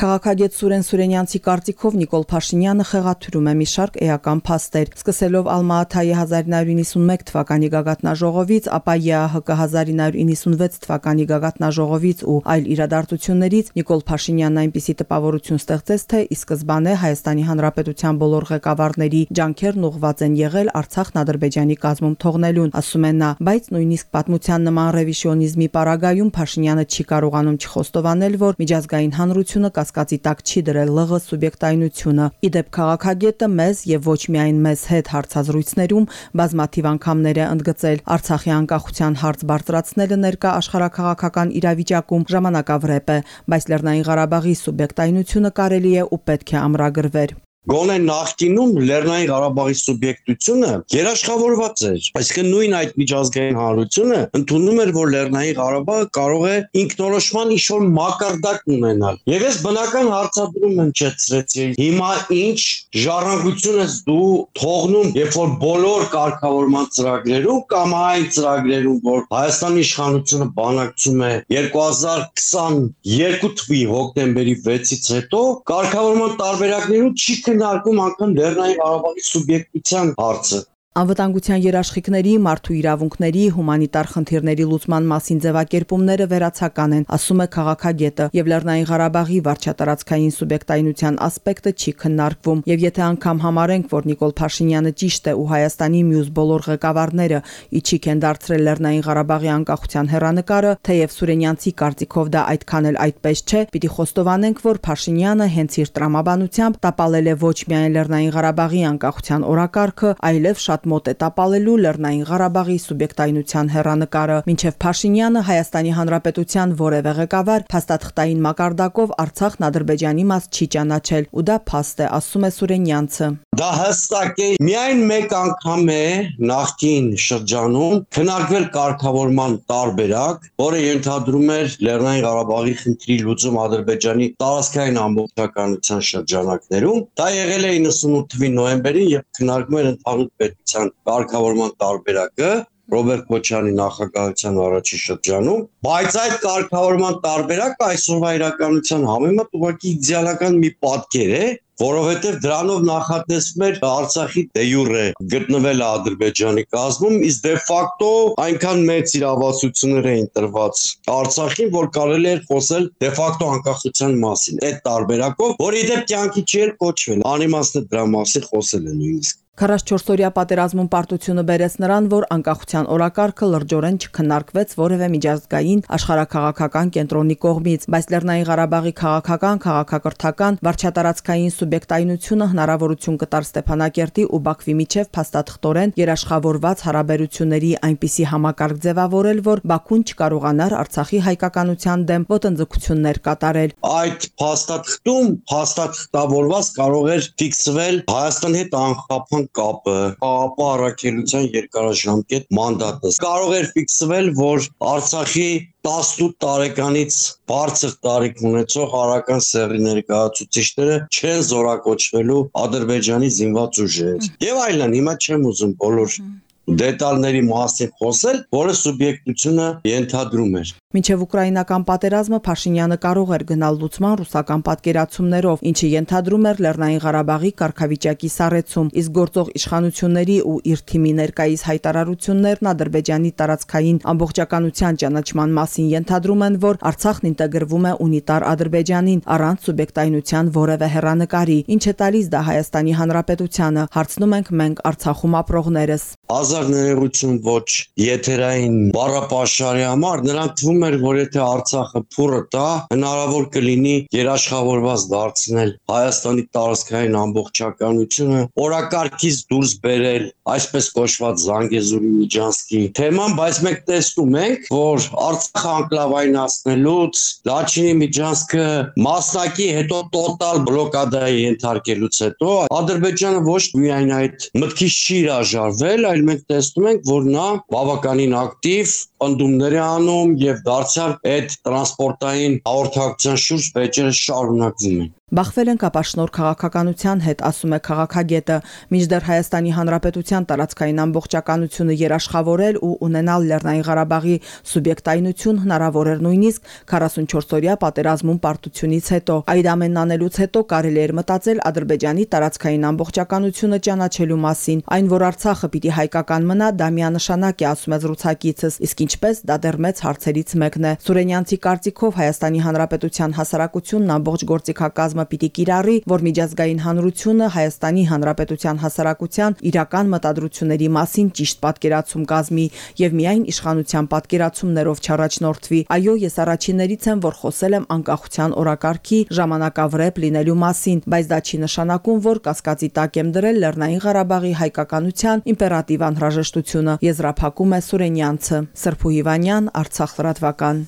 Քաղաքագետ Սուրեն Սուրենյանցի կարծիքով Նիկոլ Փաշինյանը խեղաթյուրում է մի շարք էական փաստեր, սկսելով Ալմա-Աթայի 1991 թվականի գագաթնաժողովից, ապա ԵԱՀԿ 1996 թվականի գագաթնաժողովից ու այլ իրադարձություններից Նիկոլ Փաշինյանն այնպիսի տպավորություն ստեղծեց, թե ի սկզբանե Հայաստանի Հանրապետության բոլոր ղեկավարների ջանքերն ուղղված են եղել Արցախն Ադրբեջանի կազմում թողնելուն, ասում է նա, բայց նույնիսկ պատմության նման ռևիզիոնիզմի պարագայում Փաշինյանը չի կարողանում չխոստովանել, որ միջազգային հանրությունը կասկածի տակ չի դրել ԼՂ սուբյեկտայնությունը։ Իդեպ քաղաքագետը մեզ եւ ոչ միայն մեզ հետ հարցազրույցներում բազմաթիվ անգամներ է ընդգծել Արցախի անկախության հարց բարձրացնելը ներկա աշխարհակաղակական իրավիճակում ժամանակավրեպ է, բայց Լեռնային Ղարաբաղի սուբյեկտայնությունը կարելի է ու պետք է ամրագրվեր։ Գոնե նախկինում Լեռնային Ղարաբաղի սուբյեկտությունը երաշխավորված էր, այսինքն նույն այդ միջազգային հանրությունը ընդունում էր, որ Լեռնային Ղարաբաղը կարող է ինքնորոշման ինչ-որ մակարդակ ունենալ։ Եվ ես բնական հարցադրում եմ չեցրեցի։ Հիմա ինչ ժառանգություն ես դու թողնում, երբ որ բոլոր կարգավորման ծրագրերում կամ այն ծրագրերում, որ Հայաստանի իշխանությունը բանակցում է 2022 թվականի հոկտեմբերի 6-ից հետո, կարգավորման տարբերակներում չի քննարկում անգամ Լեռնային Ղարաբաղի սուբյեկտության հարցը։ Անվտանգության երաշխիքների, մարդու իրավունքների, հումանիտար խնդիրների լուծման մասին ձևակերպումները վերացական են, ասում է քաղաքագետը, եւ Լեռնային Ղարաբաղի վարչատարածքային սուբյեկտայնության ասպեկտը չի քննարկվում, եւ եթե անգամ համարենք, որ Նիկոլ Փաշինյանը ճիշտ է ու Հայաստանի մյուս բոլոր ղեկավարները իջիկ են դարձրել Լեռնային Ղարաբաղի անկախության հերանեկարը, թեև Սուրենյանցի կարծիքով դա այդքան էլ այդպես չէ, պիտի խոստովանենք, որ Փաշինյանը հենց իր տրամաբանությամբ տապալել է ոչ միայն Լեռնային Ղարաբաղի անկախության օրակարգը, այլև շատ մոտ է տապալելու Լեռնային Ղարաբաղի սուբյեկտայնության հերանեկարը, մինչև Փաշինյանը Հայաստանի Հանրապետության որևէ ղեկավար փաստաթղթային մակարդակով Արցախն Ադրբեջանի մաս չի ճանաչել, ու դա փաստ է, ասում է Սուրենյանցը։ Դա հստակ է։ Միայն մեկ անգամ է նախկին շրջանում քննարկվել կարգավորման տարբերակ, որը ընդհանրում էր Լեռնային Ղարաբաղի խնդրի լուծում Ադրբեջանի տարածքային ամբողջականության շրջանակներում։ Դա եղել է 98 թվականի նոյեմբերին, երբ քննարկում էր ընդհանուր պետության կառավարության կարգավորման տարբերակը Ռոբերտ Քոչյանի նախագահության առաջի շրջանում, բայց այդ կարգավորման տարբերակը այսօրվա իրականության համեմատ ուղղակի իդեալական մի պատկեր է, որովհետև դրանով նախատեսվում էր Արցախի դե յուրե գտնվել Ադրբեջանի կազմում, իսկ դե ֆակտո այնքան մեծ իրավասություններ էին տրված Արցախին, որ կարելի էր խոսել դե ֆակտո անկախության մասին։ Այդ տարբերակով, որի դեպ կյանքի չէր կոչվել, անիմաստ դրա մասին խոսել է նույնիսկ 44-օրյա պատերազմում պարտությունը բերեց նրան, որ անկախության օրակարգը լրջորեն չքննարկվեց որևէ միջազգային աշխարհակաղակական կենտրոնի կողմից, բայց Լեռնային Ղարաբաղի քաղաքական, քաղաքակրթական, վարչատարածքային սուբյեկտայնությունը հնարավորություն կտար Ստեփանակերտի ու Բաքվի միջև փաստաթղթորեն երաշխավորված հարաբերությունների այնպիսի համակարգ ձևավորել, որ Բաքուն չկարողանար Արցախի հայկականության դեմ ոտնձգություններ կատարել։ Այդ փաստաթղթում փաստաթղթավորված կարող էր ֆիքսվել Հայաստանի հետ անխափան կապը, ԱԱՊ առաքելության երկարաժամկետ մանդատը։ Կարող էր ֆիքսվել, որ Արցախի 18 տարեկանից բարձր տարիք ունեցող հարական սեռի ներկայացուցիչները չեն զորակոչվելու Ադրբեջանի զինված ուժեր։ Եվ այլն, հիմա չեմ ուզում բոլոր դետալների մասին խոսել, որը սուբյեկտությունը ենթադրում էր։ Մինչև ուկրաինական պատերազմը Փաշինյանը կարող էր գնալ լուծման ռուսական պատկերացումներով, ինչը ենթադրում էր Լեռնային Ղարաբաղի կարգավիճակի սառեցում, իսկ գործող իշխանությունների ու իր թիմի ներկայիս հայտարարություններն Ադրբեջանի տարածքային ամբողջականության ճանաչման մասին ենթադրում են, որ Արցախն ինտեգրվում է ունիտար Ադրբեջանին առանց սուբյեկտայնության որևէ հերանեկարի, ինչը տալիս դա Հայաստանի Հանրապետությանը, հարցնում ենք մենք Արցախում ապրողներս հազար ներողություն ոչ եթերային բառապաշարի համար նրան թվում էր որ եթե Արցախը փուրը տա հնարավոր կլինի երաշխավորված դարձնել Հայաստանի տարածքային ամբողջականությունը օրակարգից դուրս բերել այսպես կոչված Զանգեզուրի Միջանսկի թեման բայց մենք տեսնում ենք որ Արցախը անկլավայնացնելուց Լաչինի Միջանսկը մասնակի հետո տոտալ բլոկադայի ենթարկելուց հետո Ադրբեջանը ոչ միայն այդ մտքից չի հրաժարվել այլ մենք տեսնում ենք, որ նա բավականին ակտիվ ընդդումներ է անում եւ դարձյալ այդ տրանսպորտային հաղորդակցության շուրջ վեճերը շարունակվում են Բախվել են կապաշնոր քաղաքականության հետ, ասում է քաղաքագետը, միջդեռ Հայաստանի Հանրապետության տարածքային ամբողջականությունը երաշխավորել ու ունենալ Լեռնային Ղարաբաղի սուբյեկտայնություն հնարավոր էր նույնիսկ 44-օրյա պատերազմում պարտությունից հետո։ Այդ ամենն անելուց հետո կարելի էր մտածել Ադրբեջանի տարածքային ամբողջականությունը ճանաչելու մասին։ Այն, որ Արցախը պիտի հայկական մնա, դա միանշանակ է, ասում է զրուցակիցս, իսկ ինչպես դա դեռ մեծ հարցերից մեկն է։ Սուրենյանցի կարծիքով Հայաստանի Հանրապետության հասարակությունն ամբողջ գործիքակազմը կազմը պիտի կիրառի, որ միջազգային հանրությունը Հայաստանի Հանրապետության հասարակության իրական մտադրությունների մասին ճիշտ պատկերացում կազմի եւ միայն իշխանության պատկերացումներով չառաջնորդվի։ Այո, ես առաջիններից եմ, որ խոսել եմ անկախության օրակարգի ժամանակավրեպ լինելու մասին, բայց դա չի նշանակում, որ կասկածի տակ եմ դրել Լեռնային Ղարաբաղի հայկականության իմպերատիվ անհրաժեշտությունը։ Եզրափակում է Սուրենյանցը։ Սրփու Հիվանյան, Արցախ լրատվական։